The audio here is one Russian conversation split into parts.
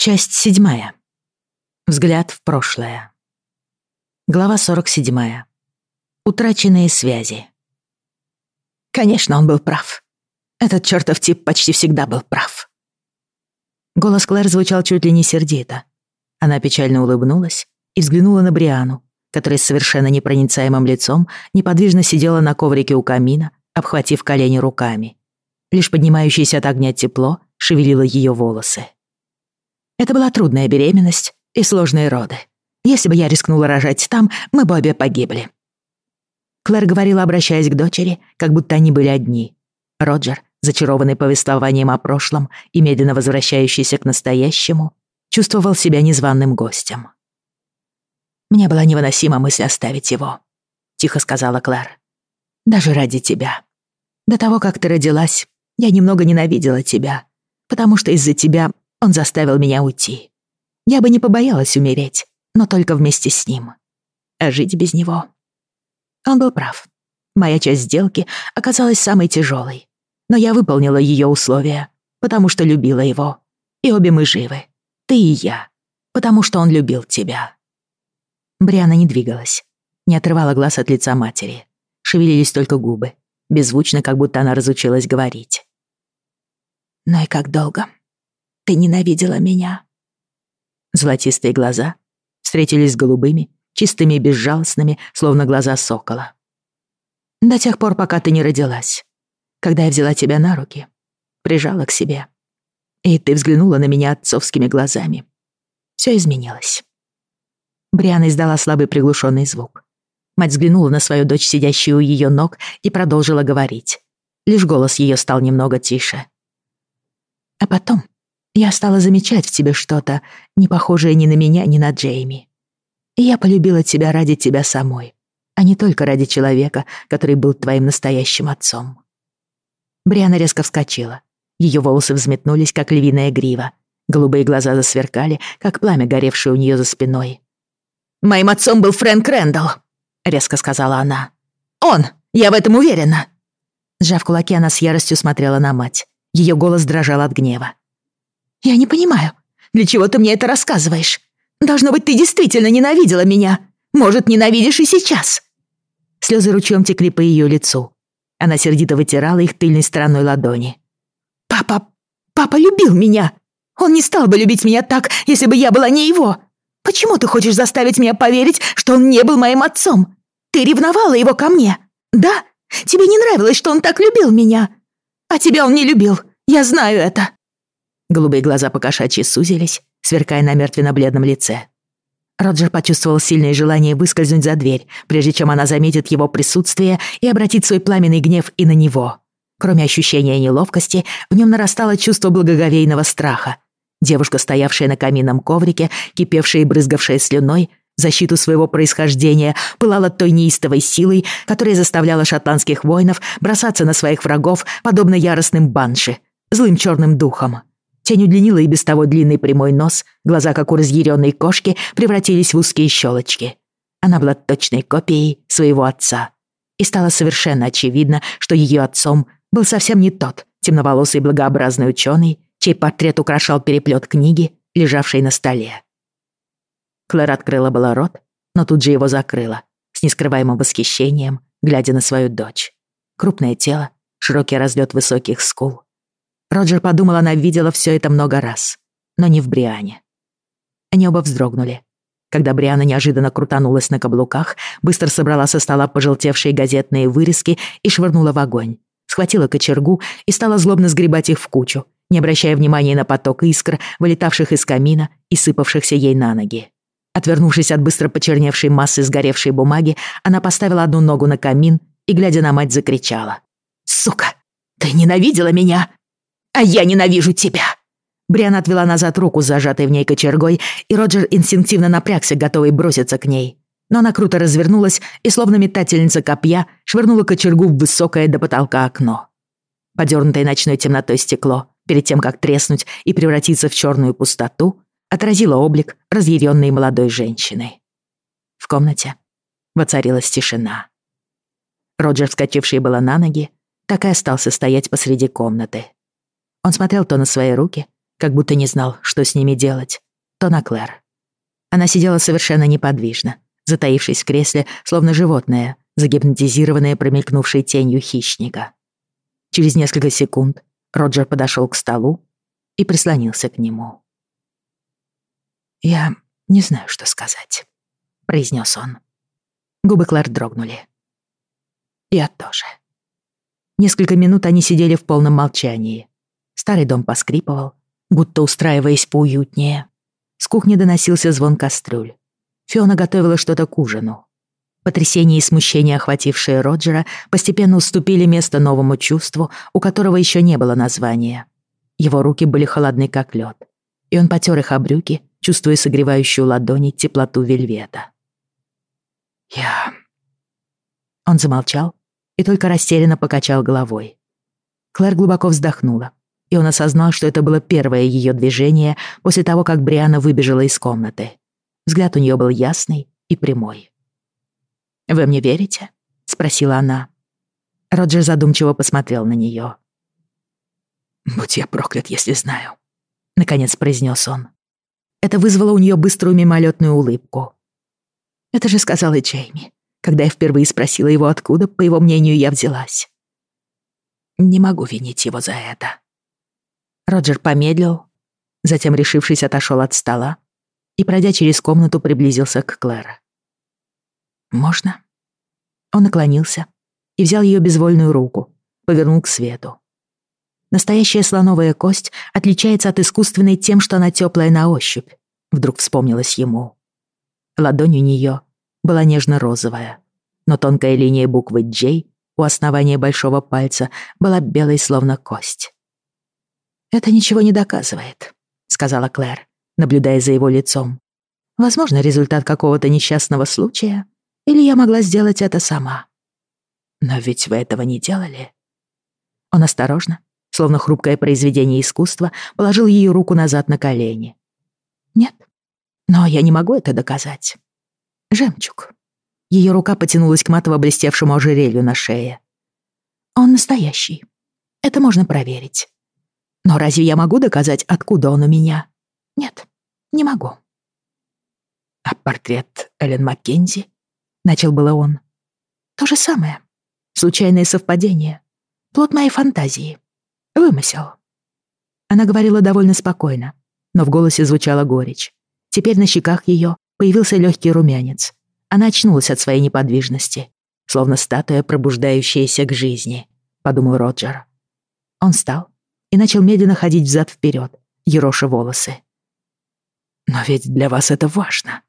Часть седьмая. Взгляд в прошлое. Глава 47. Утраченные связи. Конечно, он был прав. Этот чертов тип почти всегда был прав. Голос Клэр звучал чуть ли не сердито. Она печально улыбнулась и взглянула на Бриану, которая с совершенно непроницаемым лицом неподвижно сидела на коврике у камина, обхватив колени руками. Лишь поднимающееся от огня тепло шевелило ее волосы. Это была трудная беременность и сложные роды. Если бы я рискнула рожать там, мы бы обе погибли. Клэр говорила, обращаясь к дочери, как будто они были одни. Роджер, зачарованный повествованием о прошлом и медленно возвращающийся к настоящему, чувствовал себя незваным гостем. «Мне была невыносима мысль оставить его», — тихо сказала Клэр. «Даже ради тебя. До того, как ты родилась, я немного ненавидела тебя, потому что из-за тебя он заставил меня уйти. Я бы не побоялась умереть, но только вместе с ним. А жить без него... Он был прав. Моя часть сделки оказалась самой тяжелой. Но я выполнила ее условия, потому что любила его. И обе мы живы. Ты и я. Потому что он любил тебя. Бриана не двигалась. Не отрывала глаз от лица матери. Шевелились только губы. Беззвучно, как будто она разучилась говорить. «Ну и как долго?» Ты ненавидела меня». Золотистые глаза встретились с голубыми, чистыми и безжалостными, словно глаза сокола. «До тех пор, пока ты не родилась. Когда я взяла тебя на руки, прижала к себе, и ты взглянула на меня отцовскими глазами, все изменилось». Бриана издала слабый приглушенный звук. Мать взглянула на свою дочь, сидящую у ее ног, и продолжила говорить. Лишь голос ее стал немного тише. А потом я стала замечать в тебе что-то, не похожее ни на меня, ни на Джейми. И я полюбила тебя ради тебя самой, а не только ради человека, который был твоим настоящим отцом. Бриана резко вскочила. Ее волосы взметнулись, как львиная грива. Голубые глаза засверкали, как пламя, горевшее у нее за спиной. «Моим отцом был Фрэнк Рэндалл», — резко сказала она. «Он! Я в этом уверена!» Сжав кулаки, она с яростью смотрела на мать. Ее голос дрожал от гнева. «Я не понимаю, для чего ты мне это рассказываешь? Должно быть, ты действительно ненавидела меня. Может, ненавидишь и сейчас?» Слезы ручьем текли по ее лицу. Она сердито вытирала их тыльной стороной ладони. «Папа... папа любил меня. Он не стал бы любить меня так, если бы я была не его. Почему ты хочешь заставить меня поверить, что он не был моим отцом? Ты ревновала его ко мне, да? Тебе не нравилось, что он так любил меня? А тебя он не любил, я знаю это». Голубые глаза покошачьи сузились, сверкая на мертвенно-бледном лице. Роджер почувствовал сильное желание выскользнуть за дверь, прежде чем она заметит его присутствие и обратить свой пламенный гнев и на него. Кроме ощущения неловкости, в нем нарастало чувство благоговейного страха. Девушка, стоявшая на каминном коврике, кипевшая и брызгавшая слюной, защиту своего происхождения, пылала той неистовой силой, которая заставляла шотландских воинов бросаться на своих врагов, подобно яростным банши, злым черным духом. Тень удлинила и без того длинный прямой нос, глаза, как у разъяренной кошки, превратились в узкие щелочки. Она была точной копией своего отца. И стало совершенно очевидно, что ее отцом был совсем не тот темноволосый благообразный ученый, чей портрет украшал переплет книги, лежавшей на столе. Клэр открыла было рот, но тут же его закрыла, с нескрываемым восхищением, глядя на свою дочь. Крупное тело, широкий разлет высоких скул, Роджер подумал, она видела все это много раз, но не в Бриане. Они оба вздрогнули. Когда Бриана неожиданно крутанулась на каблуках, быстро собрала со стола пожелтевшие газетные вырезки и швырнула в огонь. Схватила кочергу и стала злобно сгребать их в кучу, не обращая внимания на поток искр, вылетавших из камина и сыпавшихся ей на ноги. Отвернувшись от быстро почерневшей массы сгоревшей бумаги, она поставила одну ногу на камин и, глядя на мать, закричала. «Сука! Ты ненавидела меня! А я ненавижу тебя!» Бриан отвела назад руку, зажатой в ней кочергой, и Роджер инстинктивно напрягся, готовый броситься к ней. Но она круто развернулась и, словно метательница копья, швырнула кочергу в высокое до потолка окно. Подернутое ночной темнотой стекло, перед тем, как треснуть и превратиться в черную пустоту, отразило облик разъяренной молодой женщины. В комнате воцарилась тишина. Роджер, вскочивший было на ноги, так и остался стоять посреди комнаты. Он смотрел то на свои руки, как будто не знал, что с ними делать, то на Клэр. Она сидела совершенно неподвижно, затаившись в кресле, словно животное, загипнотизированное промелькнувшей тенью хищника. Через несколько секунд Роджер подошел к столу и прислонился к нему. «Я не знаю, что сказать», — произнес он. Губы Клэр дрогнули. «Я тоже». Несколько минут они сидели в полном молчании. Старый дом поскрипывал, будто устраиваясь поуютнее. С кухни доносился звон кастрюль. Фиона готовила что-то к ужину. Потрясение и смущение, охватившие Роджера, постепенно уступили место новому чувству, у которого еще не было названия. Его руки были холодны, как лед, и он потер их о брюки, чувствуя согревающую ладони теплоту вельвета. «Я...» Он замолчал и только растерянно покачал головой. Клэр глубоко вздохнула, и он осознал, что это было первое ее движение после того, как Бриана выбежала из комнаты. Взгляд у нее был ясный и прямой. «Вы мне верите?» — спросила она. Роджер задумчиво посмотрел на нее. «Будь я проклят, если знаю», — наконец произнес он. Это вызвало у нее быструю мимолетную улыбку. Это же сказал и Джейми, когда я впервые спросила его, откуда, по его мнению, я взялась. Не могу винить его за это. Роджер помедлил, затем, решившись, отошел от стола и, пройдя через комнату, приблизился к Клэр. «Можно?» Он наклонился и взял ее безвольную руку, повернул к свету. Настоящая слоновая кость отличается от искусственной тем, что она теплая на ощупь, вдруг вспомнилось ему. Ладонь у нее была нежно-розовая, но тонкая линия буквы «J» у основания большого пальца была белой, словно кость. «Это ничего не доказывает», — сказала Клэр, наблюдая за его лицом. «Возможно, результат какого-то несчастного случая, или я могла сделать это сама». «Но ведь вы этого не делали». Он осторожно, словно хрупкое произведение искусства, положил ее руку назад на колени. «Нет, но я не могу это доказать. Жемчуг». Ее рука потянулась к матово-блестевшему ожерелью на шее. «Он настоящий. Это можно проверить. Но разве я могу доказать, откуда он у меня? Нет, не могу. А портрет Эллен Маккензи? Начал было он. То же самое. Случайное совпадение. Плод моей фантазии. Вымысел. Она говорила довольно спокойно, но в голосе звучала горечь. Теперь на щеках ее появился легкий румянец. Она очнулась от своей неподвижности, словно статуя, пробуждающаяся к жизни, подумал Роджер. Он встал и начал медленно ходить взад-вперед, ероша волосы. «Но ведь для вас это важно».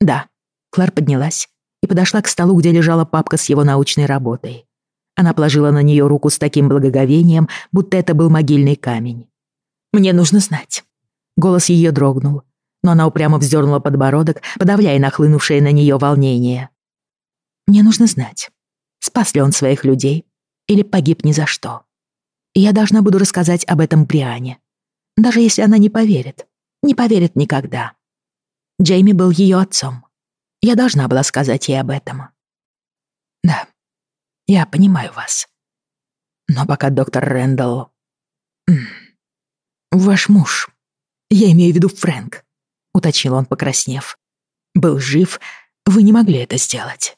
«Да». Клар поднялась и подошла к столу, где лежала папка с его научной работой. Она положила на нее руку с таким благоговением, будто это был могильный камень. «Мне нужно знать». Голос ее дрогнул, но она упрямо вздернула подбородок, подавляя нахлынувшее на нее волнение. «Мне нужно знать, спас ли он своих людей или погиб ни за что я должна буду рассказать об этом Бриане. Даже если она не поверит. Не поверит никогда. Джейми был ее отцом. Я должна была сказать ей об этом. Да, я понимаю вас. Но пока доктор Рэндалл... Ваш муж, я имею в виду Фрэнк, уточнил он, покраснев, был жив, вы не могли это сделать.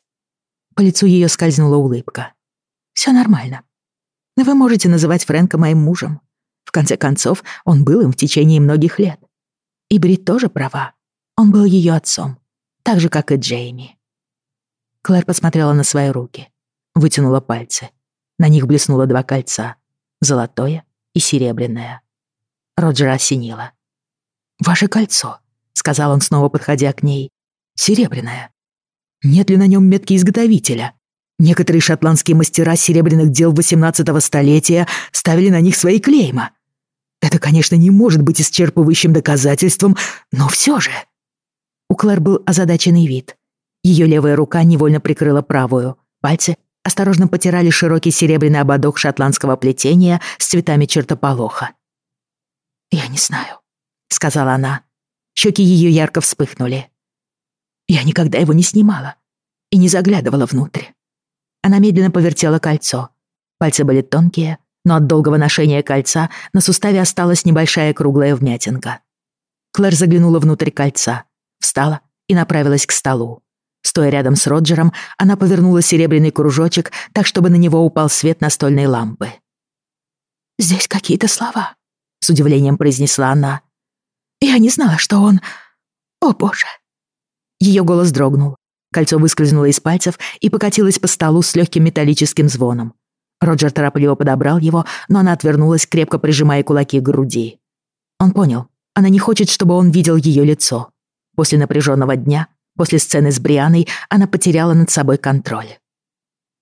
По лицу ее скользнула улыбка. Все нормально. Но вы можете называть Фрэнка моим мужем. В конце концов, он был им в течение многих лет. И Брит тоже права. Он был ее отцом, так же, как и Джейми. Клэр посмотрела на свои руки, вытянула пальцы. На них блеснуло два кольца, золотое и серебряное. Роджера осенило. «Ваше кольцо», — сказал он, снова подходя к ней, — «серебряное. Нет ли на нем метки изготовителя?» Некоторые шотландские мастера серебряных дел XVIII столетия ставили на них свои клейма. Это, конечно, не может быть исчерпывающим доказательством, но все же. У Клэр был озадаченный вид. Ее левая рука невольно прикрыла правую. Пальцы осторожно потирали широкий серебряный ободок шотландского плетения с цветами чертополоха. «Я не знаю», — сказала она. Щеки ее ярко вспыхнули. «Я никогда его не снимала и не заглядывала внутрь. Она медленно повертела кольцо. Пальцы были тонкие, но от долгого ношения кольца на суставе осталась небольшая круглая вмятинка. Клэр заглянула внутрь кольца, встала и направилась к столу. Стоя рядом с Роджером, она повернула серебряный кружочек так, чтобы на него упал свет настольной лампы. «Здесь какие-то слова», — с удивлением произнесла она. «Я не знала, что он... О, боже!» Ее голос дрогнул. Кольцо выскользнуло из пальцев и покатилось по столу с легким металлическим звоном. Роджер торопливо подобрал его, но она отвернулась, крепко прижимая кулаки к груди. Он понял, она не хочет, чтобы он видел ее лицо. После напряженного дня, после сцены с Брианой, она потеряла над собой контроль.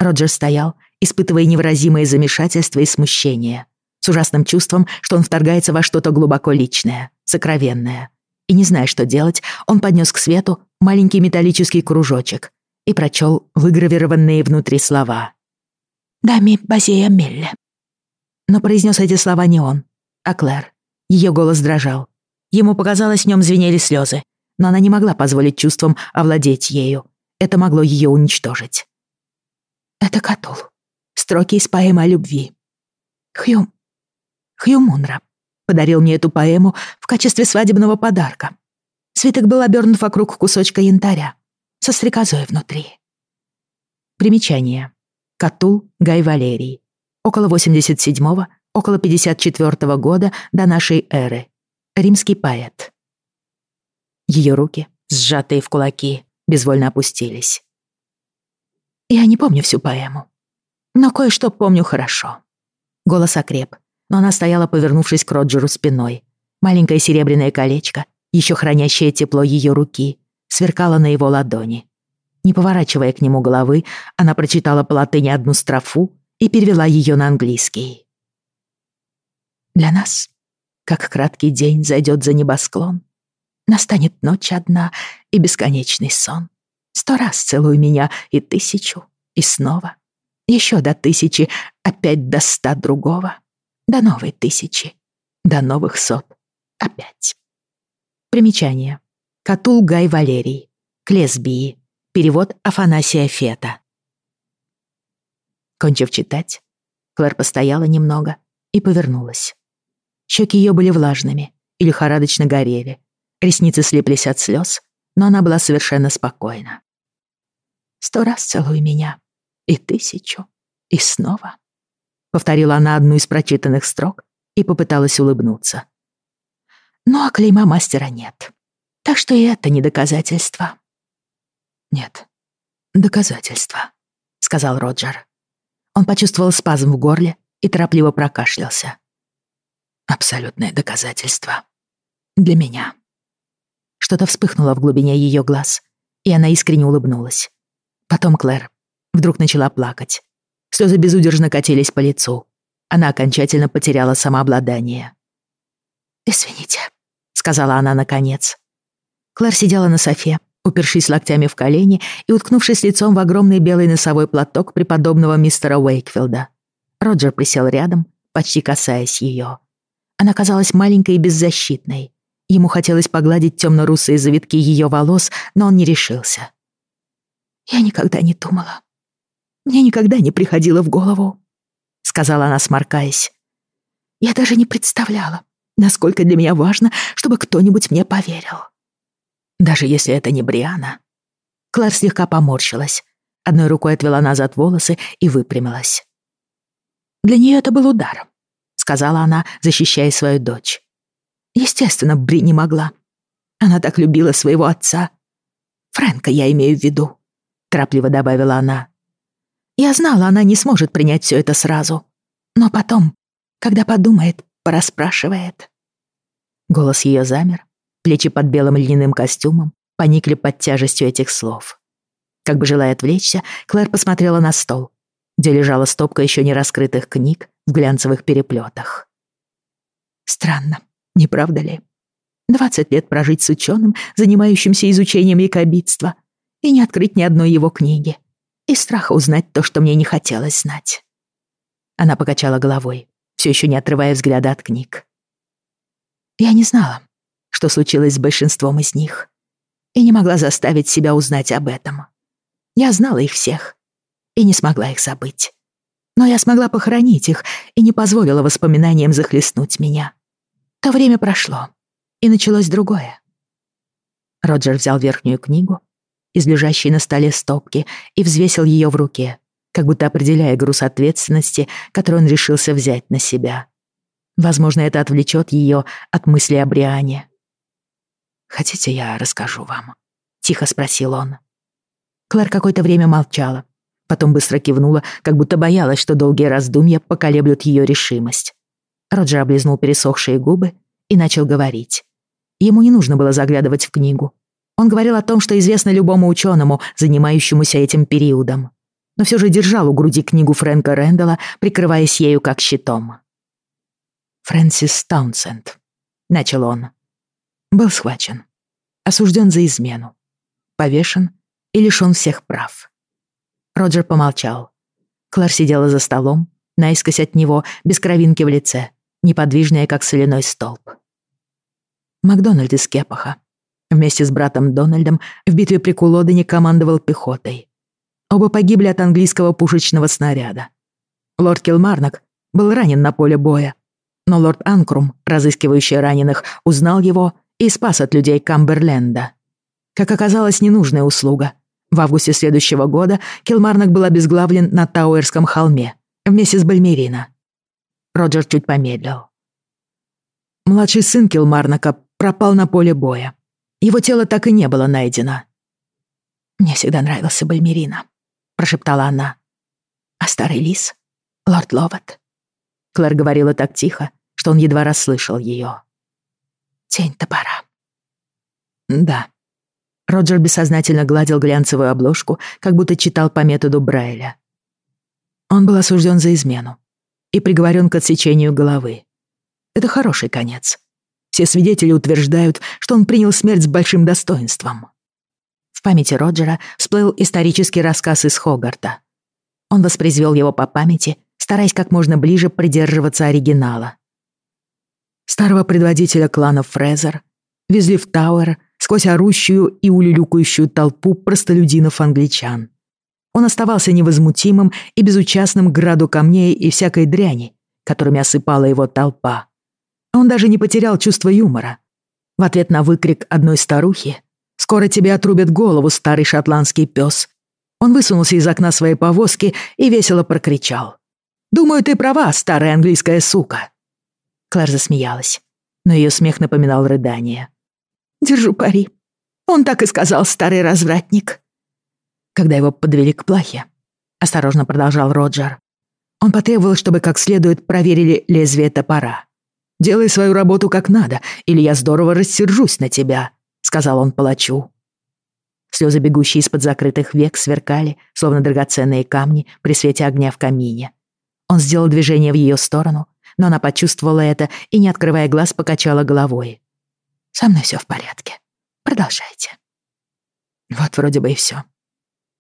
Роджер стоял, испытывая невыразимое замешательство и смущение, с ужасным чувством, что он вторгается во что-то глубоко личное, сокровенное. И не зная, что делать, он поднес к свету маленький металлический кружочек и прочел выгравированные внутри слова. «Дами Базея Мелле». Но произнес эти слова не он, а Клэр. Ее голос дрожал. Ему показалось, в нем звенели слезы, но она не могла позволить чувствам овладеть ею. Это могло ее уничтожить. «Это Катул. Строки из поэмы о любви. Хью... Хью Мунра подарил мне эту поэму в качестве свадебного подарка. Свиток был обернут вокруг кусочка янтаря со стрекозой внутри. Примечание. Катул Гай Валерий. Около 87-го, около 54-го года до нашей эры. Римский поэт. Ее руки, сжатые в кулаки, безвольно опустились. Я не помню всю поэму, но кое-что помню хорошо. Голос окреп, но она стояла, повернувшись к Роджеру спиной. Маленькое серебряное колечко, еще хранящее тепло ее руки, сверкало на его ладони. Не поворачивая к нему головы, она прочитала по латыни одну строфу и перевела ее на английский. «Для нас, как краткий день зайдет за небосклон, настанет ночь одна и бесконечный сон. Сто раз целуй меня и тысячу, и снова. Еще до тысячи, опять до ста другого. До новой тысячи. До новых сот. Опять. Примечание. Катул Гай Валерий. К лесбии. Перевод Афанасия Фета. Кончив читать, Клэр постояла немного и повернулась. Щеки ее были влажными и лихорадочно горели. Ресницы слиплись от слез, но она была совершенно спокойна. «Сто раз целуй меня. И тысячу. И снова повторила она одну из прочитанных строк и попыталась улыбнуться. Ну а клейма мастера нет. Так что и это не доказательство. Нет, доказательство, сказал Роджер. Он почувствовал спазм в горле и торопливо прокашлялся. Абсолютное доказательство. Для меня. Что-то вспыхнуло в глубине ее глаз, и она искренне улыбнулась. Потом Клэр вдруг начала плакать. Слезы безудержно катились по лицу. Она окончательно потеряла самообладание. «Извините», — сказала она наконец. Клэр сидела на софе, упершись локтями в колени и уткнувшись лицом в огромный белый носовой платок преподобного мистера Уэйкфилда. Роджер присел рядом, почти касаясь ее. Она казалась маленькой и беззащитной. Ему хотелось погладить темно-русые завитки ее волос, но он не решился. «Я никогда не думала, мне никогда не приходило в голову», — сказала она, сморкаясь. «Я даже не представляла, насколько для меня важно, чтобы кто-нибудь мне поверил. Даже если это не Бриана». Клэр слегка поморщилась, одной рукой отвела назад волосы и выпрямилась. «Для нее это был удар», — сказала она, защищая свою дочь. «Естественно, Бри не могла. Она так любила своего отца. Фрэнка я имею в виду», — торопливо добавила она. Я знала, она не сможет принять все это сразу. Но потом, когда подумает, порасспрашивает. Голос ее замер, плечи под белым льняным костюмом поникли под тяжестью этих слов. Как бы желая отвлечься, Клэр посмотрела на стол, где лежала стопка еще не раскрытых книг в глянцевых переплетах. Странно, не правда ли? Двадцать лет прожить с ученым, занимающимся изучением якобитства, и не открыть ни одной его книги и страха узнать то, что мне не хотелось знать. Она покачала головой, все еще не отрывая взгляда от книг. Я не знала, что случилось с большинством из них, и не могла заставить себя узнать об этом. Я знала их всех и не смогла их забыть. Но я смогла похоронить их и не позволила воспоминаниям захлестнуть меня. То время прошло, и началось другое. Роджер взял верхнюю книгу из лежащей на столе стопки и взвесил ее в руке, как будто определяя груз ответственности, который он решился взять на себя. Возможно, это отвлечет ее от мысли о Бриане. «Хотите, я расскажу вам?» — тихо спросил он. Клэр какое-то время молчала, потом быстро кивнула, как будто боялась, что долгие раздумья поколеблют ее решимость. Роджер облизнул пересохшие губы и начал говорить. Ему не нужно было заглядывать в книгу. Он говорил о том, что известно любому ученому, занимающемуся этим периодом. Но все же держал у груди книгу Фрэнка Рэндалла, прикрываясь ею как щитом. «Фрэнсис Таунсенд», — начал он, — был схвачен, осужден за измену, повешен и лишён всех прав. Роджер помолчал. Клэр сидела за столом, наискось от него, без кровинки в лице, неподвижная, как соляной столб. Макдональд из Кепаха. Вместе с братом Дональдом в битве при Кулодене командовал пехотой. Оба погибли от английского пушечного снаряда. Лорд Килмарнок был ранен на поле боя, но лорд Анкрум, разыскивающий раненых, узнал его и спас от людей Камберленда. Как оказалось, ненужная услуга. В августе следующего года Килмарнок был обезглавлен на Тауэрском холме вместе с Бальмерина. Роджер чуть помедлил. Младший сын Килмарнака пропал на поле боя. Его тело так и не было найдено. «Мне всегда нравился Бальмерина», — прошептала она. «А старый лис? Лорд Ловат?» Клэр говорила так тихо, что он едва расслышал ее. «Тень топора». «Да». Роджер бессознательно гладил глянцевую обложку, как будто читал по методу Брайля. Он был осужден за измену и приговорен к отсечению головы. Это хороший конец. Все свидетели утверждают, что он принял смерть с большим достоинством. Памяти Роджера всплыл исторический рассказ из Хогарта. Он воспроизвел его по памяти, стараясь как можно ближе придерживаться оригинала. Старого предводителя клана Фрезер везли в Тауэр сквозь орущую и улюлюкающую толпу простолюдинов-англичан. Он оставался невозмутимым и безучастным к граду камней и всякой дряни, которыми осыпала его толпа. Он даже не потерял чувство юмора. В ответ на выкрик одной старухи «Скоро тебе отрубят голову, старый шотландский пес», он высунулся из окна своей повозки и весело прокричал. «Думаю, ты права, старая английская сука». Клэр засмеялась, но ее смех напоминал рыдание. «Держу пари. Он так и сказал, старый развратник». Когда его подвели к плахе, осторожно продолжал Роджер, он потребовал, чтобы как следует проверили лезвие топора. Делай свою работу как надо, или я здорово рассержусь на тебя», — сказал он палачу. Слезы, бегущие из-под закрытых век, сверкали, словно драгоценные камни при свете огня в камине. Он сделал движение в ее сторону, но она почувствовала это и, не открывая глаз, покачала головой. «Со мной все в порядке. Продолжайте». Вот вроде бы и все.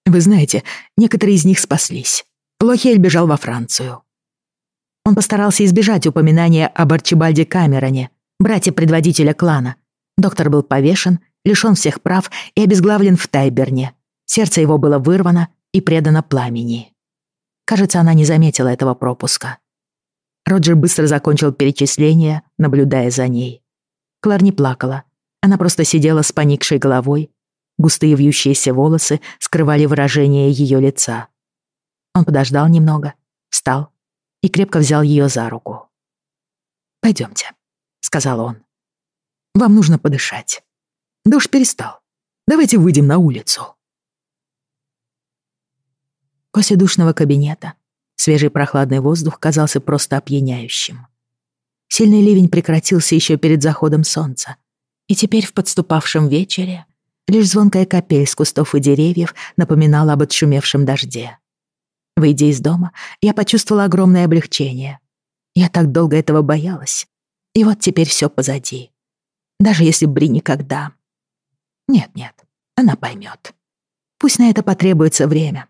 Вы знаете, некоторые из них спаслись. Лохель бежал во Францию. Он постарался избежать упоминания об Арчибальде Камероне, брате предводителя клана. Доктор был повешен, лишён всех прав и обезглавлен в Тайберне. Сердце его было вырвано и предано пламени. Кажется, она не заметила этого пропуска. Роджер быстро закончил перечисление, наблюдая за ней. Клар не плакала. Она просто сидела с поникшей головой. Густые вьющиеся волосы скрывали выражение ее лица. Он подождал немного, встал и крепко взял ее за руку. «Пойдемте», — сказал он. «Вам нужно подышать. Дождь перестал. Давайте выйдем на улицу». После душного кабинета свежий прохладный воздух казался просто опьяняющим. Сильный ливень прекратился еще перед заходом солнца, и теперь в подступавшем вечере лишь звонкая капель с кустов и деревьев напоминала об отшумевшем дожде. Выйдя из дома, я почувствовала огромное облегчение. Я так долго этого боялась. И вот теперь все позади. Даже если Бри никогда... Нет-нет, она поймет. Пусть на это потребуется время.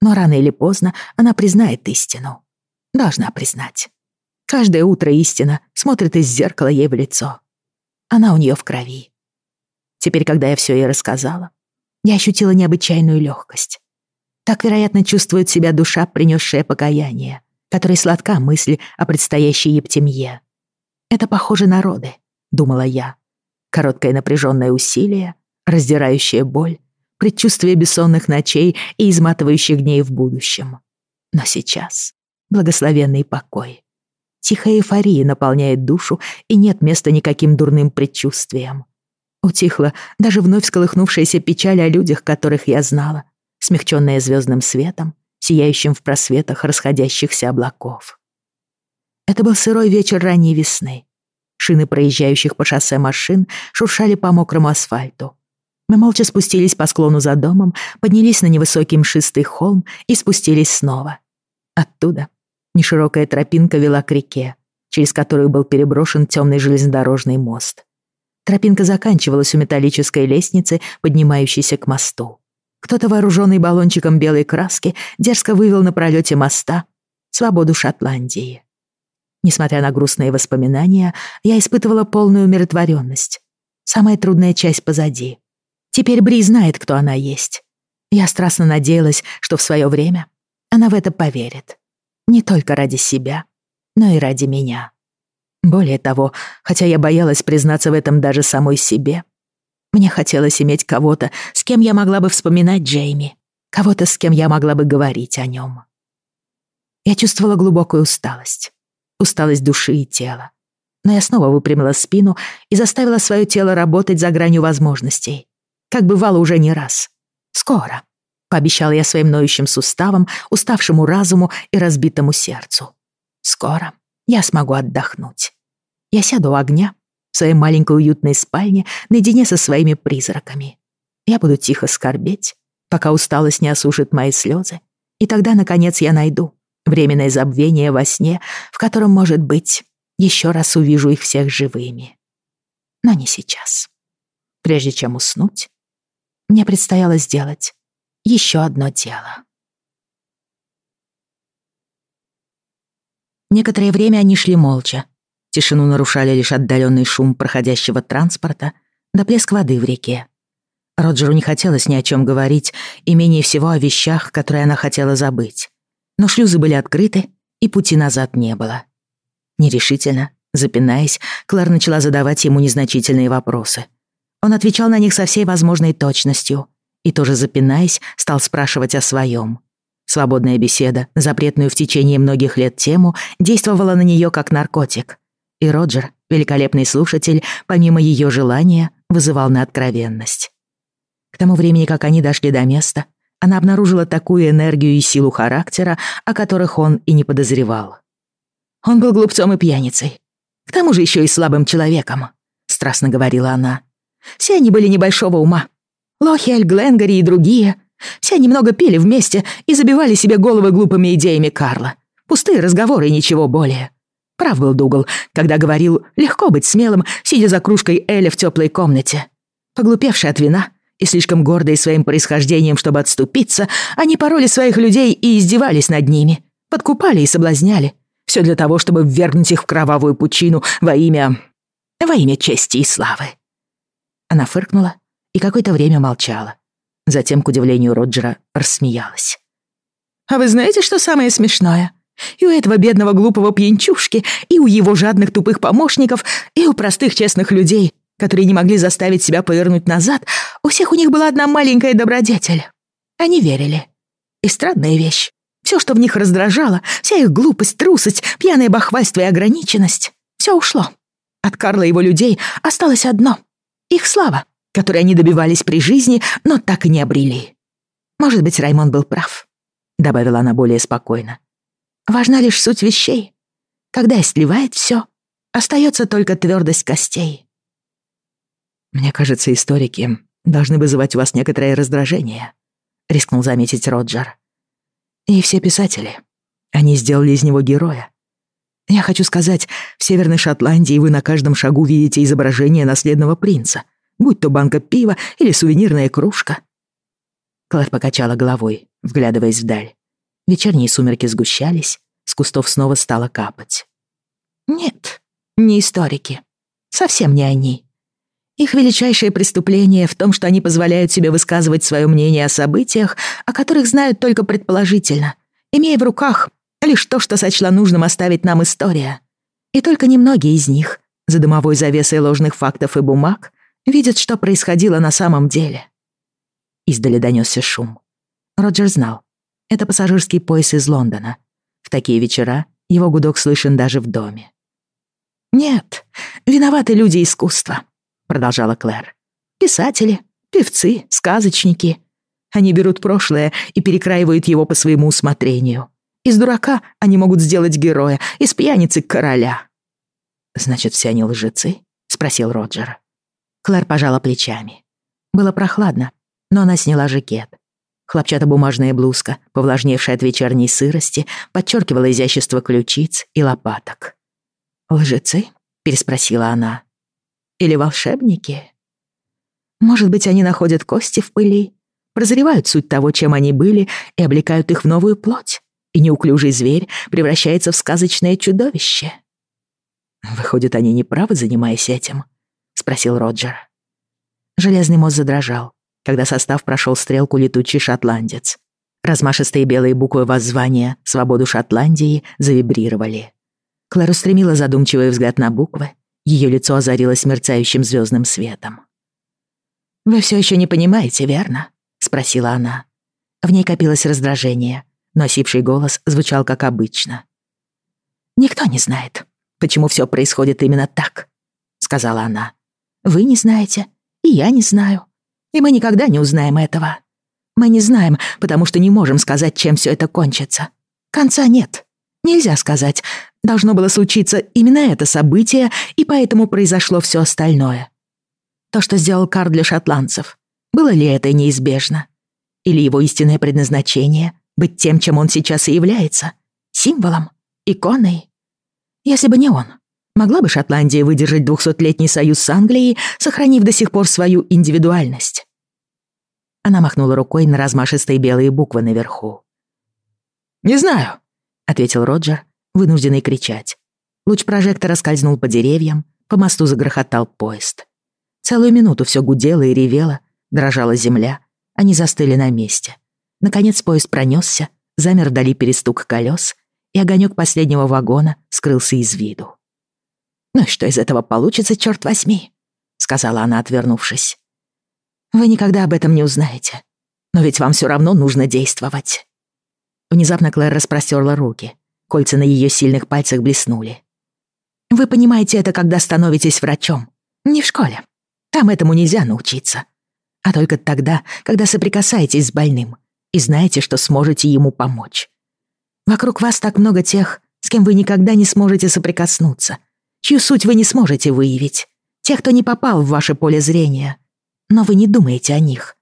Но рано или поздно она признает истину. Должна признать. Каждое утро истина смотрит из зеркала ей в лицо. Она у нее в крови. Теперь, когда я все ей рассказала, я ощутила необычайную легкость. Так, вероятно, чувствует себя душа, принесшая покаяние, которой сладка мысль о предстоящей ептемье. Это похоже на роды, думала я. Короткое напряженное усилие, раздирающая боль, предчувствие бессонных ночей и изматывающих дней в будущем. Но сейчас благословенный покой. Тихая эйфория наполняет душу, и нет места никаким дурным предчувствиям. Утихла даже вновь всколыхнувшаяся печаль о людях, которых я знала, смягченная звездным светом, сияющим в просветах расходящихся облаков. Это был сырой вечер ранней весны. Шины проезжающих по шоссе машин шуршали по мокрому асфальту. Мы молча спустились по склону за домом, поднялись на невысокий мшистый холм и спустились снова. Оттуда неширокая тропинка вела к реке, через которую был переброшен темный железнодорожный мост. Тропинка заканчивалась у металлической лестницы, поднимающейся к мосту. Кто-то, вооруженный баллончиком белой краски, дерзко вывел на пролете моста свободу Шотландии. Несмотря на грустные воспоминания, я испытывала полную умиротворенность. Самая трудная часть позади. Теперь Бри знает, кто она есть. Я страстно надеялась, что в свое время она в это поверит. Не только ради себя, но и ради меня. Более того, хотя я боялась признаться в этом даже самой себе, мне хотелось иметь кого-то, с кем я могла бы вспоминать Джейми, кого-то, с кем я могла бы говорить о нем. Я чувствовала глубокую усталость, усталость души и тела. Но я снова выпрямила спину и заставила свое тело работать за гранью возможностей как бывало уже не раз. Скоро, пообещал я своим ноющим суставам, уставшему разуму и разбитому сердцу. Скоро я смогу отдохнуть. Я сяду у огня в своей маленькой уютной спальне наедине со своими призраками. Я буду тихо скорбеть, пока усталость не осушит мои слезы, и тогда, наконец, я найду временное забвение во сне, в котором, может быть, еще раз увижу их всех живыми. Но не сейчас. Прежде чем уснуть, мне предстояло сделать еще одно дело. Некоторое время они шли молча. Тишину нарушали лишь отдаленный шум проходящего транспорта да плеск воды в реке. Роджеру не хотелось ни о чем говорить, и менее всего о вещах, которые она хотела забыть. Но шлюзы были открыты, и пути назад не было. Нерешительно, запинаясь, Клэр начала задавать ему незначительные вопросы — он отвечал на них со всей возможной точностью и тоже запинаясь, стал спрашивать о своем. Свободная беседа, запретную в течение многих лет тему, действовала на нее как наркотик. И Роджер, великолепный слушатель, помимо ее желания, вызывал на откровенность. К тому времени, как они дошли до места, она обнаружила такую энергию и силу характера, о которых он и не подозревал. Он был глупцом и пьяницей. К тому же еще и слабым человеком, страстно говорила она. Все они были небольшого ума. Лохиэль, Гленгари и другие. Все немного пили вместе и забивали себе головы глупыми идеями Карла. Пустые разговоры и ничего более. Прав был Дугал, когда говорил, легко быть смелым, сидя за кружкой Эля в теплой комнате. Поглупевшие от вина и слишком гордые своим происхождением, чтобы отступиться, они пороли своих людей и издевались над ними, подкупали и соблазняли. Все для того, чтобы ввергнуть их в кровавую пучину во имя... во имя чести и славы. Она фыркнула и какое-то время молчала. Затем, к удивлению Роджера, рассмеялась. «А вы знаете, что самое смешное? И у этого бедного глупого пьянчушки, и у его жадных тупых помощников, и у простых честных людей, которые не могли заставить себя повернуть назад, у всех у них была одна маленькая добродетель. Они верили. И странная вещь. Все, что в них раздражало, вся их глупость, трусость, пьяное бахвальство и ограниченность, все ушло. От Карла и его людей осталось одно их слава, которой они добивались при жизни, но так и не обрели. Может быть, Раймон был прав, добавила она более спокойно. Важна лишь суть вещей. Когда сливает все, остается только твердость костей. Мне кажется, историки должны вызывать у вас некоторое раздражение, рискнул заметить Роджер. И все писатели. Они сделали из него героя. Я хочу сказать, в Северной Шотландии вы на каждом шагу видите изображение наследного принца, будь то банка пива или сувенирная кружка. Клэр покачала головой, вглядываясь вдаль. Вечерние сумерки сгущались, с кустов снова стало капать. Нет, не историки. Совсем не они. Их величайшее преступление в том, что они позволяют себе высказывать свое мнение о событиях, о которых знают только предположительно, имея в руках лишь то, что сочла нужным оставить нам история. И только немногие из них, за дымовой завесой ложных фактов и бумаг, видят, что происходило на самом деле. Издали донесся шум. Роджер знал. Это пассажирский поезд из Лондона. В такие вечера его гудок слышен даже в доме. «Нет, виноваты люди искусства», — продолжала Клэр. «Писатели, певцы, сказочники. Они берут прошлое и перекраивают его по своему усмотрению. Из дурака они могут сделать героя, из пьяницы — короля». «Значит, все они лжецы?» — спросил Роджер. Клэр пожала плечами. Было прохладно, но она сняла жакет. Хлопчатобумажная блузка, повлажневшая от вечерней сырости, подчеркивала изящество ключиц и лопаток. «Лжецы?» — переспросила она. Или волшебники? Может быть, они находят кости в пыли, прозревают суть того, чем они были, и облекают их в новую плоть, и неуклюжий зверь превращается в сказочное чудовище. «Выходит, они не правы, занимаясь этим?» — спросил Роджер. Железный мост задрожал, когда состав прошел стрелку летучий шотландец. Размашистые белые буквы воззвания «Свободу Шотландии» завибрировали. Клэр устремила задумчивый взгляд на буквы, ее лицо озарилось мерцающим звездным светом. «Вы все еще не понимаете, верно?» — спросила она. В ней копилось раздражение, но осипший голос звучал как обычно. «Никто не знает, почему все происходит именно так», — сказала она. «Вы не знаете, и я не знаю, и мы никогда не узнаем этого. Мы не знаем, потому что не можем сказать, чем все это кончится. Конца нет. Нельзя сказать, Должно было случиться именно это событие, и поэтому произошло все остальное. То, что сделал Карл для шотландцев, было ли это неизбежно? Или его истинное предназначение — быть тем, чем он сейчас и является? Символом? Иконой? Если бы не он, могла бы Шотландия выдержать двухсотлетний союз с Англией, сохранив до сих пор свою индивидуальность? Она махнула рукой на размашистые белые буквы наверху. «Не знаю», — ответил Роджер, вынужденный кричать. Луч прожектора скользнул по деревьям, по мосту загрохотал поезд. Целую минуту все гудело и ревело, дрожала земля, они застыли на месте. Наконец поезд пронесся, замер вдали перестук колес, и огонек последнего вагона скрылся из виду. «Ну что из этого получится, черт возьми?» — сказала она, отвернувшись. «Вы никогда об этом не узнаете. Но ведь вам все равно нужно действовать». Внезапно Клэр распростерла руки. Кольца на ее сильных пальцах блеснули. «Вы понимаете это, когда становитесь врачом. Не в школе. Там этому нельзя научиться. А только тогда, когда соприкасаетесь с больным и знаете, что сможете ему помочь. Вокруг вас так много тех, с кем вы никогда не сможете соприкоснуться, чью суть вы не сможете выявить, тех, кто не попал в ваше поле зрения. Но вы не думаете о них.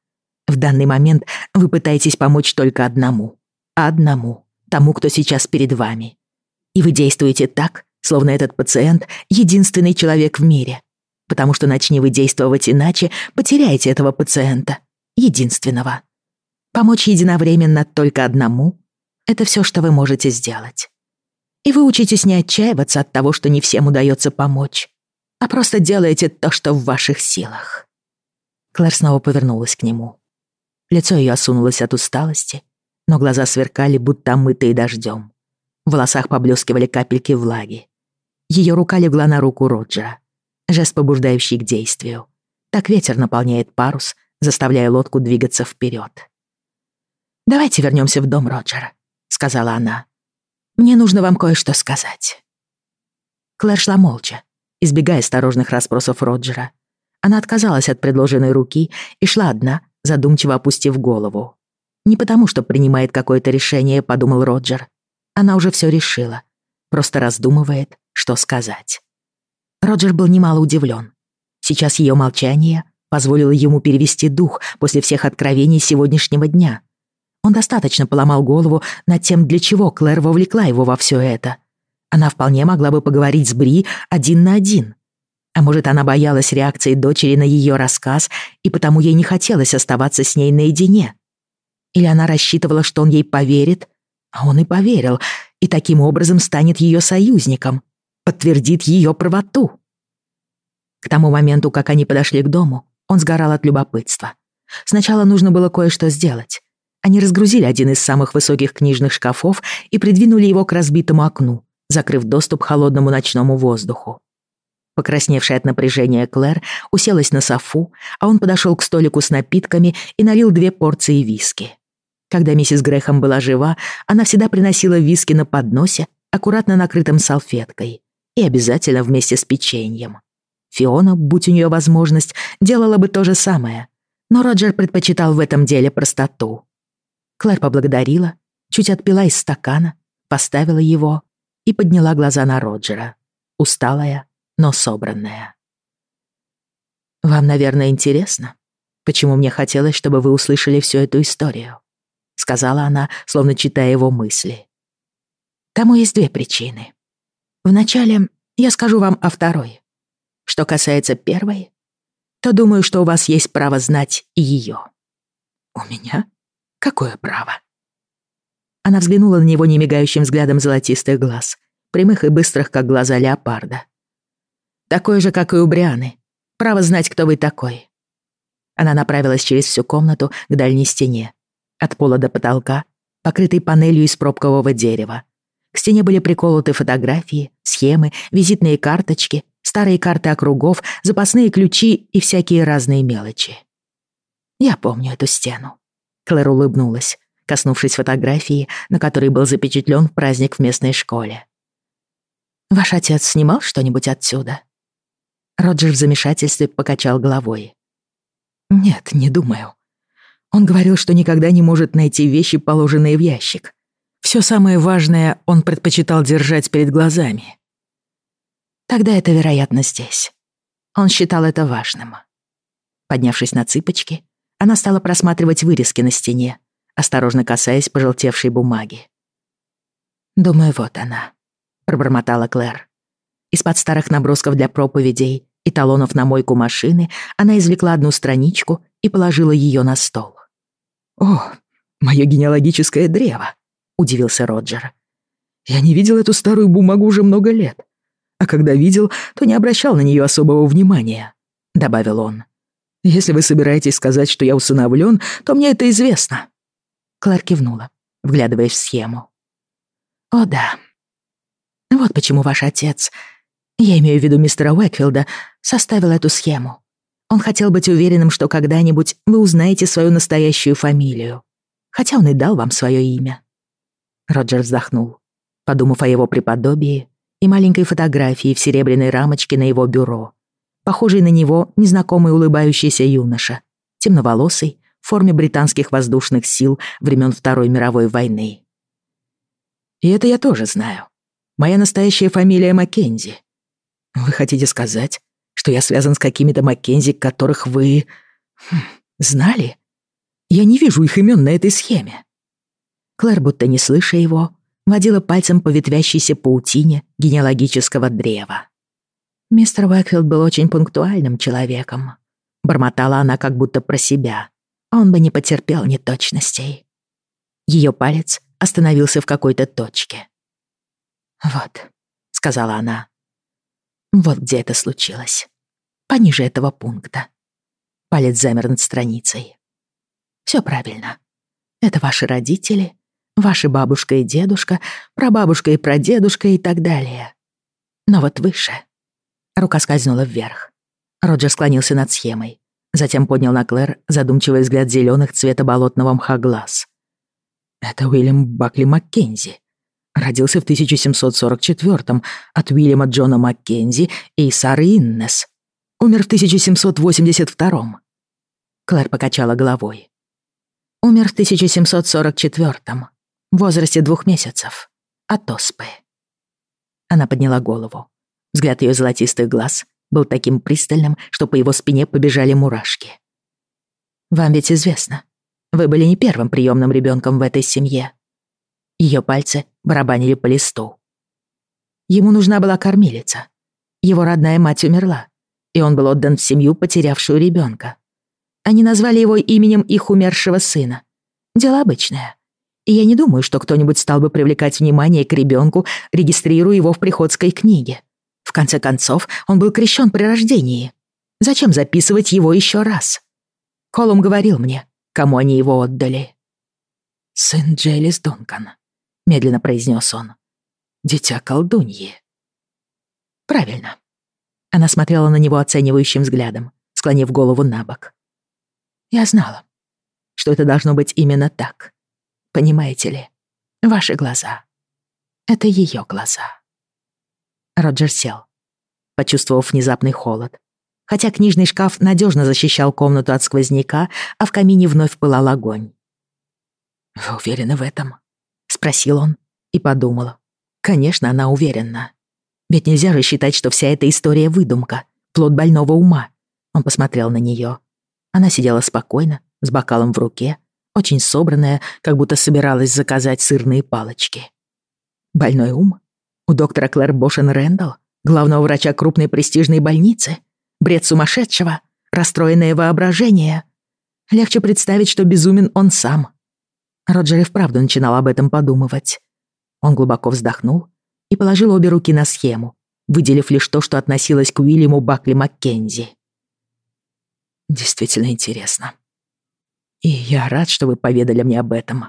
В данный момент вы пытаетесь помочь только одному. Одному тому, кто сейчас перед вами. И вы действуете так, словно этот пациент — единственный человек в мире. Потому что начни вы действовать иначе, потеряете этого пациента, единственного. Помочь единовременно только одному — это все, что вы можете сделать. И вы учитесь не отчаиваться от того, что не всем удается помочь, а просто делаете то, что в ваших силах. Клэр снова повернулась к нему. Лицо ее осунулось от усталости, но глаза сверкали, будто омытые дождем. В волосах поблескивали капельки влаги. Ее рука легла на руку Роджера. Жест, побуждающий к действию. Так ветер наполняет парус, заставляя лодку двигаться вперед. «Давайте вернемся в дом Роджера», — сказала она. «Мне нужно вам кое-что сказать». Клэр шла молча, избегая осторожных расспросов Роджера. Она отказалась от предложенной руки и шла одна, задумчиво опустив голову. Не потому, что принимает какое-то решение, подумал Роджер. Она уже все решила. Просто раздумывает, что сказать. Роджер был немало удивлен. Сейчас ее молчание позволило ему перевести дух после всех откровений сегодняшнего дня. Он достаточно поломал голову над тем, для чего Клэр вовлекла его во все это. Она вполне могла бы поговорить с Бри один на один. А может, она боялась реакции дочери на ее рассказ, и потому ей не хотелось оставаться с ней наедине. Или она рассчитывала, что он ей поверит, а он и поверил, и таким образом станет ее союзником, подтвердит ее правоту. К тому моменту, как они подошли к дому, он сгорал от любопытства. Сначала нужно было кое-что сделать. Они разгрузили один из самых высоких книжных шкафов и придвинули его к разбитому окну, закрыв доступ к холодному ночному воздуху. Покрасневшая от напряжения Клэр уселась на софу, а он подошел к столику с напитками и налил две порции виски. Когда миссис Грэхэм была жива, она всегда приносила виски на подносе, аккуратно накрытым салфеткой, и обязательно вместе с печеньем. Фиона, будь у нее возможность, делала бы то же самое, но Роджер предпочитал в этом деле простоту. Клэр поблагодарила, чуть отпила из стакана, поставила его и подняла глаза на Роджера, усталая, но собранная. «Вам, наверное, интересно, почему мне хотелось, чтобы вы услышали всю эту историю», сказала она, словно читая его мысли. «Тому есть две причины. Вначале я скажу вам о второй. Что касается первой, то думаю, что у вас есть право знать и ее». «У меня?» Какое право?» Она взглянула на него немигающим взглядом золотистых глаз, прямых и быстрых, как глаза леопарда. «Такое же, как и у Брианы. Право знать, кто вы такой». Она направилась через всю комнату к дальней стене, от пола до потолка, покрытой панелью из пробкового дерева. К стене были приколоты фотографии, схемы, визитные карточки, старые карты округов, запасные ключи и всякие разные мелочи. Я помню эту стену. Клэр улыбнулась, коснувшись фотографии, на которой был запечатлен праздник в местной школе. «Ваш отец снимал что-нибудь отсюда?» Роджер в замешательстве покачал головой. «Нет, не думаю. Он говорил, что никогда не может найти вещи, положенные в ящик. Все самое важное он предпочитал держать перед глазами. Тогда это, вероятно, здесь. Он считал это важным. Поднявшись на цыпочки, она стала просматривать вырезки на стене, осторожно касаясь пожелтевшей бумаги. «Думаю, вот она», — пробормотала Клэр. Из-под старых набросков для проповедей и талонов на мойку машины она извлекла одну страничку и положила ее на стол. «О, мое генеалогическое древо», — удивился Роджер. «Я не видел эту старую бумагу уже много лет, а когда видел, то не обращал на нее особого внимания», — добавил он. Если вы собираетесь сказать, что я усыновлен, то мне это известно». Клэр кивнула, вглядываясь в схему. «О, да. Вот почему ваш отец, я имею в виду мистера Уэкфилда, составил эту схему. Он хотел быть уверенным, что когда-нибудь вы узнаете свою настоящую фамилию. Хотя он и дал вам свое имя». Роджер вздохнул, подумав о его преподобии и маленькой фотографии в серебряной рамочке на его бюро, похожий на него незнакомый улыбающийся юноша, темноволосый, в форме британских воздушных сил времен Второй мировой войны. И это я тоже знаю. Моя настоящая фамилия Маккензи. Вы хотите сказать, что я связан с какими-то Маккензи, которых вы... Хм, знали? Я не вижу их имен на этой схеме. Клэр, будто не слыша его, водила пальцем по ветвящейся паутине генеалогического древа. Мистер Уэкфилд был очень пунктуальным человеком. Бормотала она как будто про себя. Он бы не потерпел неточностей. Ее палец остановился в какой-то точке. «Вот», — сказала она. «Вот где это случилось. Пониже этого пункта». Палец замер над страницей. «Всё правильно. Это ваши родители, ваши бабушка и дедушка, прабабушка и прадедушка и так далее. Но вот выше Рука скользнула вверх. Роджер склонился над схемой. Затем поднял на Клэр задумчивый взгляд зеленых цвета болотного мха глаз. «Это Уильям Бакли Маккензи. Родился в 1744-м от Уильяма Джона Маккензи и Сары Иннес. Умер в 1782-м». Клэр покачала головой. «Умер в 1744-м, в возрасте двух месяцев, от оспы». Она подняла голову. Взгляд ее золотистых глаз был таким пристальным, что по его спине побежали мурашки. «Вам ведь известно, вы были не первым приемным ребенком в этой семье». Ее пальцы барабанили по листу. Ему нужна была кормилица. Его родная мать умерла, и он был отдан в семью, потерявшую ребенка. Они назвали его именем их умершего сына. Дело обычное. И я не думаю, что кто-нибудь стал бы привлекать внимание к ребенку, регистрируя его в приходской книге конце концов, он был крещен при рождении. Зачем записывать его еще раз? Колум говорил мне, кому они его отдали. «Сын Джейлис Дункан», — медленно произнес он. «Дитя колдуньи». «Правильно». Она смотрела на него оценивающим взглядом, склонив голову на бок. «Я знала, что это должно быть именно так. Понимаете ли, ваши глаза. Это ее глаза». Роджер сел, почувствовав внезапный холод. Хотя книжный шкаф надежно защищал комнату от сквозняка, а в камине вновь пылал огонь. «Вы уверены в этом?» — спросил он и подумал. Конечно, она уверена. Ведь нельзя же считать, что вся эта история — выдумка, плод больного ума. Он посмотрел на нее. Она сидела спокойно, с бокалом в руке, очень собранная, как будто собиралась заказать сырные палочки. Больной ум? У доктора Клэр Бошен Рэндалл, главного врача крупной престижной больницы? Бред сумасшедшего? Расстроенное воображение? Легче представить, что безумен он сам. Роджер и вправду начинал об этом подумывать. Он глубоко вздохнул и положил обе руки на схему, выделив лишь то, что относилось к Уильяму Бакли Маккензи. «Действительно интересно. И я рад, что вы поведали мне об этом.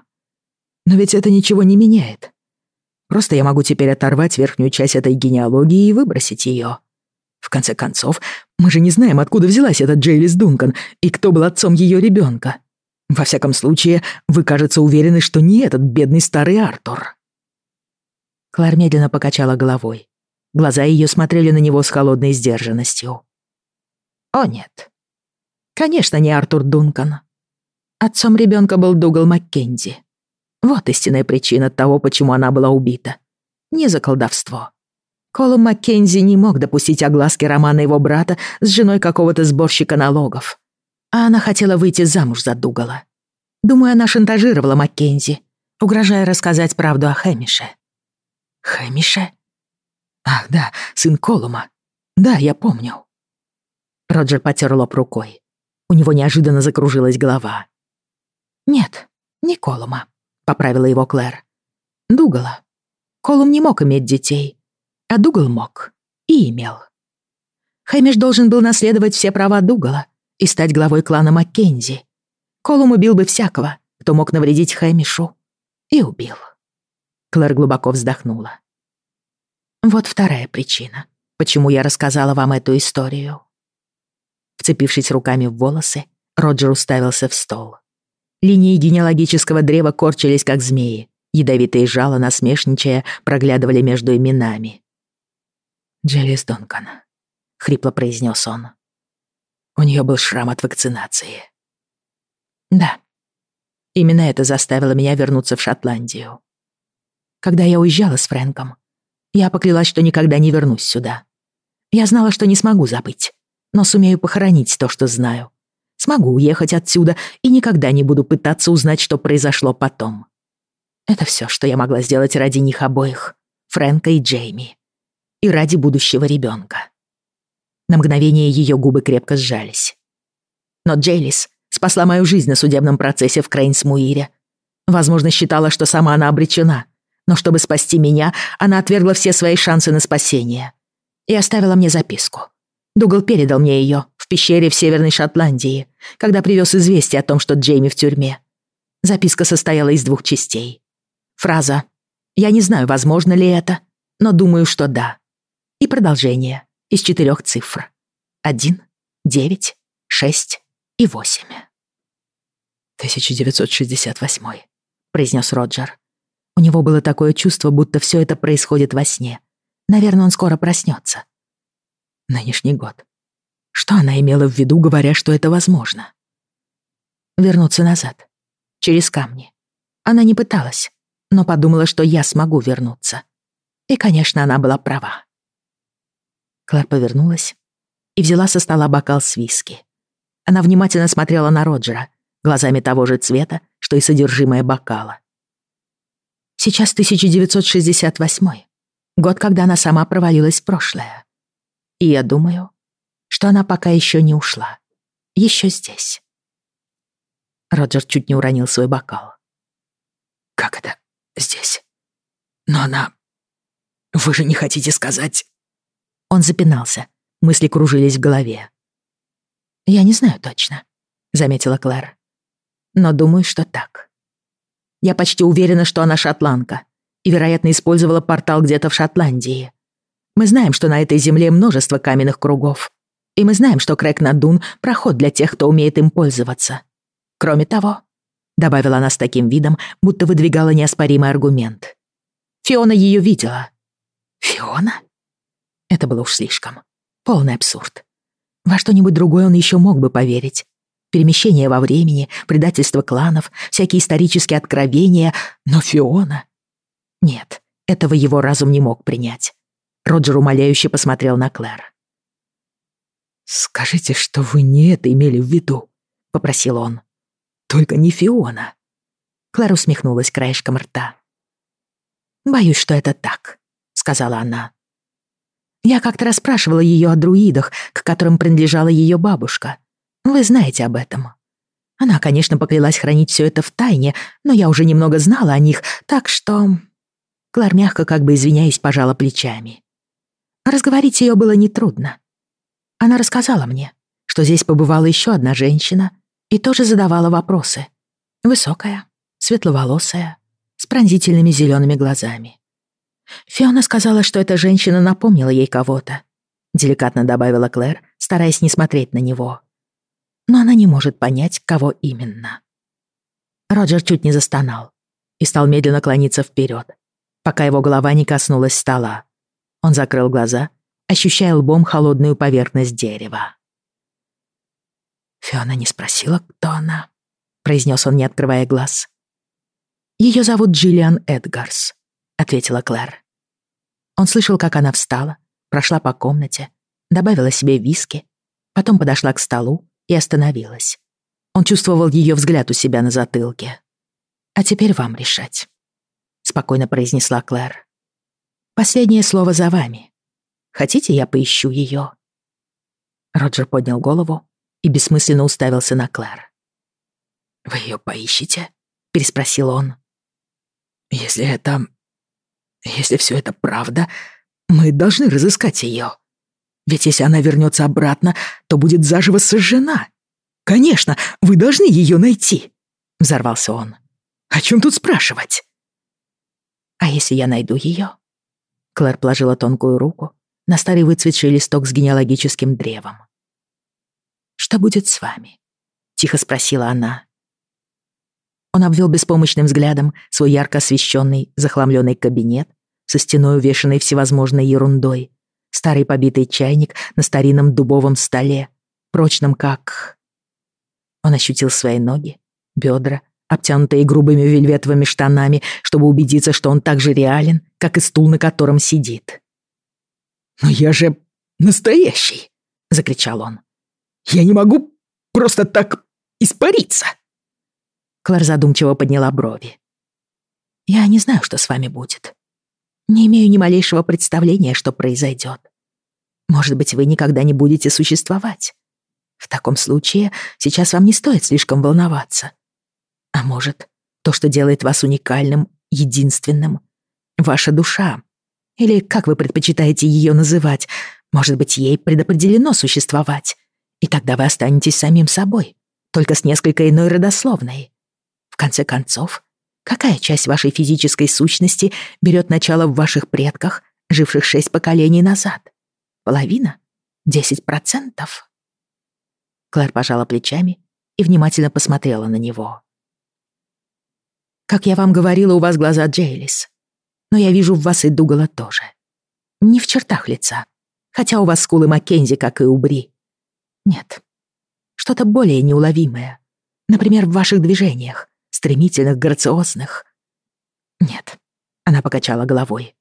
Но ведь это ничего не меняет. Просто я могу теперь оторвать верхнюю часть этой генеалогии и выбросить ее. В конце концов, мы же не знаем, откуда взялась эта Джейлис Дункан и кто был отцом ее ребенка. Во всяком случае, вы, кажется, уверены, что не этот бедный старый Артур». Клар медленно покачала головой. Глаза ее смотрели на него с холодной сдержанностью. «О, нет. Конечно, не Артур Дункан. Отцом ребенка был Дугал Маккензи. Вот истинная причина того, почему она была убита. Не за колдовство. Колум Маккензи не мог допустить огласки романа его брата с женой какого-то сборщика налогов а она хотела выйти замуж за Дугала. Думаю, она шантажировала Маккензи, угрожая рассказать правду о Хэмише. Хэмише? Ах, да, сын Колума. Да, я помню. Роджер потер лоб рукой. У него неожиданно закружилась голова. «Нет, не Колума», — поправила его Клэр. «Дугала. Колум не мог иметь детей, а Дугал мог и имел. Хэмиш должен был наследовать все права Дугала, и стать главой клана Маккензи. Колум убил бы всякого, кто мог навредить Хэмишу. И убил. Клэр глубоко вздохнула. Вот вторая причина, почему я рассказала вам эту историю. Вцепившись руками в волосы, Роджер уставился в стол. Линии генеалогического древа корчились, как змеи. Ядовитые жало, насмешничая, проглядывали между именами. «Джелис Донкан», — хрипло произнес он. У нее был шрам от вакцинации. Да, именно это заставило меня вернуться в Шотландию. Когда я уезжала с Фрэнком, я поклялась, что никогда не вернусь сюда. Я знала, что не смогу забыть, но сумею похоронить то, что знаю. Смогу уехать отсюда и никогда не буду пытаться узнать, что произошло потом. Это все, что я могла сделать ради них обоих, Фрэнка и Джейми. И ради будущего ребенка. На мгновение ее губы крепко сжались. Но Джейлис спасла мою жизнь на судебном процессе в Крейнсмуире. Возможно, считала, что сама она обречена. Но чтобы спасти меня, она отвергла все свои шансы на спасение. И оставила мне записку. Дугал передал мне ее в пещере в Северной Шотландии, когда привез известие о том, что Джейми в тюрьме. Записка состояла из двух частей. Фраза «Я не знаю, возможно ли это, но думаю, что да». И продолжение из четырех цифр. Один, девять, шесть и восемь. «1968», — произнес Роджер. У него было такое чувство, будто все это происходит во сне. Наверное, он скоро проснется. Нынешний год. Что она имела в виду, говоря, что это возможно? Вернуться назад. Через камни. Она не пыталась, но подумала, что я смогу вернуться. И, конечно, она была права. Клэр повернулась и взяла со стола бокал с виски. Она внимательно смотрела на Роджера, глазами того же цвета, что и содержимое бокала. Сейчас 1968 год, когда она сама провалилась в прошлое. И я думаю, что она пока еще не ушла. Еще здесь. Роджер чуть не уронил свой бокал. «Как это здесь? Но она... Вы же не хотите сказать...» Он запинался, мысли кружились в голове. «Я не знаю точно», — заметила Клэр. «Но думаю, что так. Я почти уверена, что она шотландка и, вероятно, использовала портал где-то в Шотландии. Мы знаем, что на этой земле множество каменных кругов, и мы знаем, что Крэк-Надун — проход для тех, кто умеет им пользоваться. Кроме того, — добавила она с таким видом, будто выдвигала неоспоримый аргумент. Фиона ее видела. Фиона? Это было уж слишком. Полный абсурд. Во что-нибудь другое он еще мог бы поверить. Перемещение во времени, предательство кланов, всякие исторические откровения. Но Фиона... Нет, этого его разум не мог принять. Роджер умоляюще посмотрел на Клэр. «Скажите, что вы не это имели в виду», — попросил он. «Только не Фиона». Клэр усмехнулась краешком рта. «Боюсь, что это так», — сказала она. «Я как-то расспрашивала ее о друидах, к которым принадлежала ее бабушка. Вы знаете об этом». Она, конечно, поклялась хранить все это в тайне, но я уже немного знала о них, так что...» Клар мягко, как бы извиняясь, пожала плечами. Разговорить ее было нетрудно. Она рассказала мне, что здесь побывала еще одна женщина и тоже задавала вопросы. Высокая, светловолосая, с пронзительными зелеными глазами. Фиона сказала, что эта женщина напомнила ей кого-то. Деликатно добавила Клэр, стараясь не смотреть на него. Но она не может понять, кого именно. Роджер чуть не застонал и стал медленно клониться вперед, пока его голова не коснулась стола. Он закрыл глаза, ощущая лбом холодную поверхность дерева. «Фиона не спросила, кто она», — произнес он, не открывая глаз. «Ее зовут Джиллиан Эдгарс», — ответила Клэр. Он слышал, как она встала, прошла по комнате, добавила себе виски, потом подошла к столу и остановилась. Он чувствовал ее взгляд у себя на затылке. «А теперь вам решать», — спокойно произнесла Клэр. «Последнее слово за вами. Хотите, я поищу ее?» Роджер поднял голову и бессмысленно уставился на Клэр. «Вы ее поищете?» — переспросил он. Если это... Если все это правда, мы должны разыскать ее. Ведь если она вернется обратно, то будет заживо сожжена. Конечно, вы должны ее найти, взорвался он. О чем тут спрашивать? А если я найду ее? Клэр положила тонкую руку на старый выцветший листок с генеалогическим древом. «Что будет с вами?» — тихо спросила она. Он обвел беспомощным взглядом свой ярко освещенный, захламленный кабинет со стеной, увешанной всевозможной ерундой, старый побитый чайник на старинном дубовом столе, прочном как... Он ощутил свои ноги, бедра, обтянутые грубыми вельветовыми штанами, чтобы убедиться, что он так же реален, как и стул, на котором сидит. «Но я же настоящий!» — закричал он. «Я не могу просто так испариться!» Клэр задумчиво подняла брови. «Я не знаю, что с вами будет. Не имею ни малейшего представления, что произойдет. Может быть, вы никогда не будете существовать. В таком случае сейчас вам не стоит слишком волноваться. А может, то, что делает вас уникальным, единственным, ваша душа, или как вы предпочитаете ее называть, может быть, ей предопределено существовать, и тогда вы останетесь самим собой, только с несколько иной родословной. В конце концов, какая часть вашей физической сущности берет начало в ваших предках, живших шесть поколений назад? Половина? Десять процентов? Клэр пожала плечами и внимательно посмотрела на него. «Как я вам говорила, у вас глаза Джейлис. Но я вижу в вас и Дугала тоже. Не в чертах лица, хотя у вас скулы Маккензи, как и у Бри. Нет, что-то более неуловимое. Например, в ваших движениях, стремительных, грациозных. Нет, она покачала головой.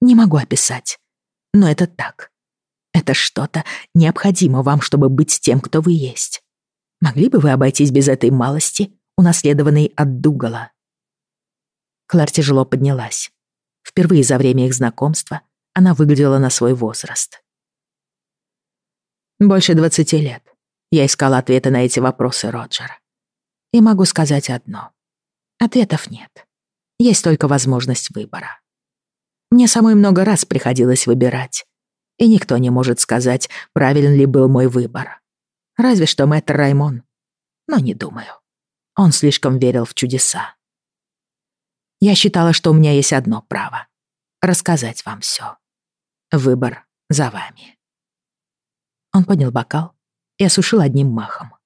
Не могу описать, но это так. Это что-то необходимо вам, чтобы быть тем, кто вы есть. Могли бы вы обойтись без этой малости, унаследованной от Дугала? Клар тяжело поднялась. Впервые за время их знакомства она выглядела на свой возраст. Больше двадцати лет. Я искала ответы на эти вопросы, Роджер. И могу сказать одно. Ответов нет. Есть только возможность выбора. Мне самой много раз приходилось выбирать. И никто не может сказать, правилен ли был мой выбор. Разве что мэтр Раймон. Но не думаю. Он слишком верил в чудеса. Я считала, что у меня есть одно право — рассказать вам все. Выбор за вами. Он поднял бокал и осушил одним махом.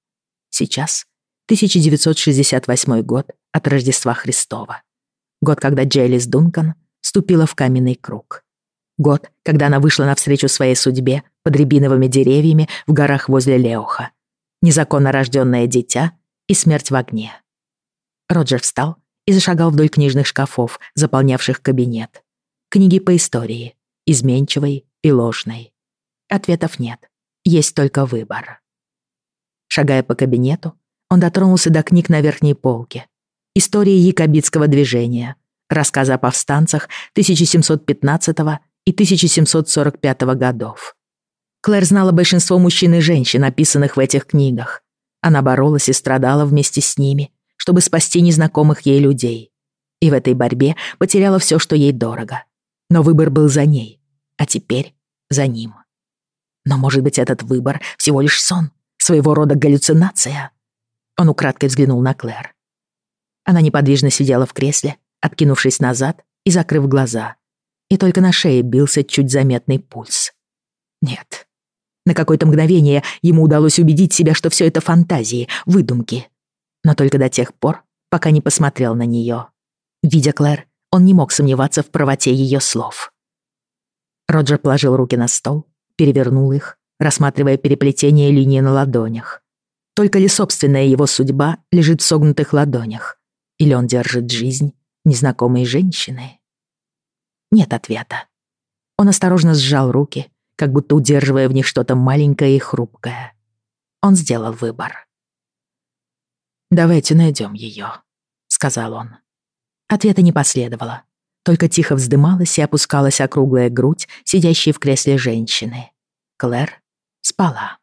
Сейчас 1968 год от Рождества Христова. Год, когда Джейлис Дункан ступила в каменный круг. Год, когда она вышла навстречу своей судьбе под рябиновыми деревьями в горах возле Леоха. Незаконно рожденное дитя и смерть в огне. Роджер встал и зашагал вдоль книжных шкафов, заполнявших кабинет. Книги по истории, изменчивой и ложной. Ответов нет, есть только выбор. Шагая по кабинету, он дотронулся до книг на верхней полке. Истории якобитского движения, рассказы о повстанцах 1715 и 1745 годов. Клэр знала большинство мужчин и женщин, описанных в этих книгах. Она боролась и страдала вместе с ними, чтобы спасти незнакомых ей людей. И в этой борьбе потеряла все, что ей дорого. Но выбор был за ней, а теперь за ним. Но, может быть, этот выбор всего лишь сон, своего рода галлюцинация? Он украдкой взглянул на Клэр. Она неподвижно сидела в кресле, откинувшись назад и закрыв глаза. И только на шее бился чуть заметный пульс. Нет. На какое-то мгновение ему удалось убедить себя, что все это фантазии, выдумки. Но только до тех пор, пока не посмотрел на нее. Видя Клэр, он не мог сомневаться в правоте ее слов. Роджер положил руки на стол, перевернул их, рассматривая переплетение линий на ладонях. Только ли собственная его судьба лежит в согнутых ладонях? Или он держит жизнь незнакомой женщины? Нет ответа. Он осторожно сжал руки, как будто удерживая в них что-то маленькое и хрупкое. Он сделал выбор. «Давайте найдем ее», — сказал он. Ответа не последовало. Только тихо вздымалась и опускалась округлая грудь, сидящей в кресле женщины. Клэр спала.